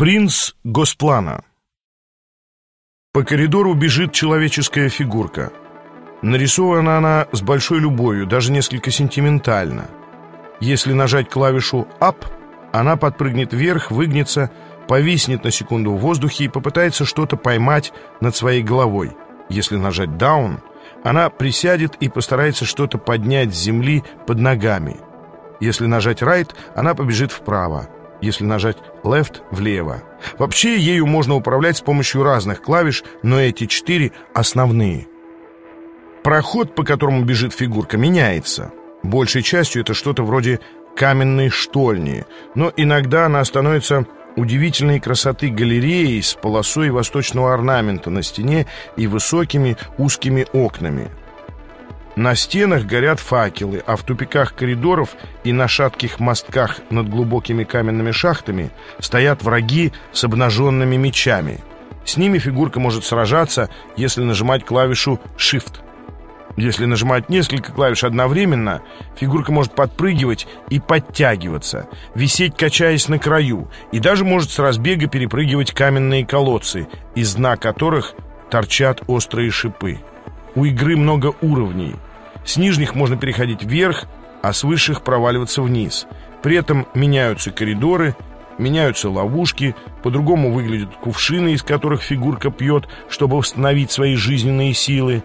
Принц Госплана По коридору бежит человеческая фигурка. Нарисована она с большой любовью, даже несколько сентиментально. Если нажать клавишу «Up», она подпрыгнет вверх, выгнется, повиснет на секунду в воздухе и попытается что-то поймать над своей головой. Если нажать «Down», она присядет и постарается что-то поднять с земли под ногами. Если нажать «Right», она побежит вправо если нажать Left — влево. Вообще, ею можно управлять с помощью разных клавиш, но эти четыре основные. Проход, по которому бежит фигурка, меняется. Большей частью это что-то вроде каменной штольни, но иногда она становится удивительной красоты галереей с полосой восточного орнамента на стене и высокими узкими окнами. На стенах горят факелы, а в тупиках коридоров и на шатких мостках над глубокими каменными шахтами стоят враги с обнаженными мечами. С ними фигурка может сражаться, если нажимать клавишу Shift. Если нажимать несколько клавиш одновременно, фигурка может подпрыгивать и подтягиваться, висеть, качаясь на краю, и даже может с разбега перепрыгивать каменные колодцы, из дна которых торчат острые шипы. У игры много уровней — с нижних можно переходить вверх, а с высших проваливаться вниз. При этом меняются коридоры, меняются ловушки, по-другому выглядят кувшины, из которых фигурка пьет, чтобы восстановить свои жизненные силы.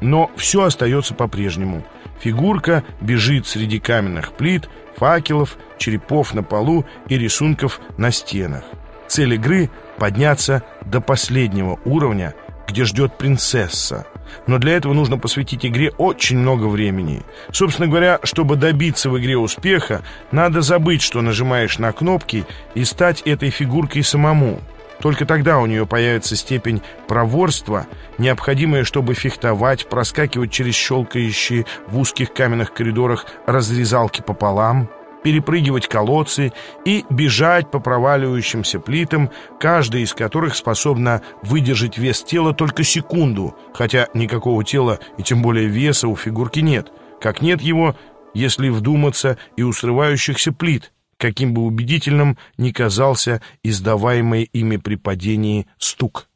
Но все остается по-прежнему. Фигурка бежит среди каменных плит, факелов, черепов на полу и рисунков на стенах. Цель игры — подняться до последнего уровня, где ждет принцесса но для этого нужно посвятить игре очень много времени. Собственно говоря, чтобы добиться в игре успеха, надо забыть, что нажимаешь на кнопки и стать этой фигуркой самому. Только тогда у нее появится степень проворства, необходимая, чтобы фехтовать, проскакивать через щелкающие в узких каменных коридорах разрезалки пополам — перепрыгивать колодцы и бежать по проваливающимся плитам, каждая из которых способна выдержать вес тела только секунду, хотя никакого тела и тем более веса у фигурки нет, как нет его, если вдуматься, и у срывающихся плит, каким бы убедительным ни казался издаваемый ими при падении стук.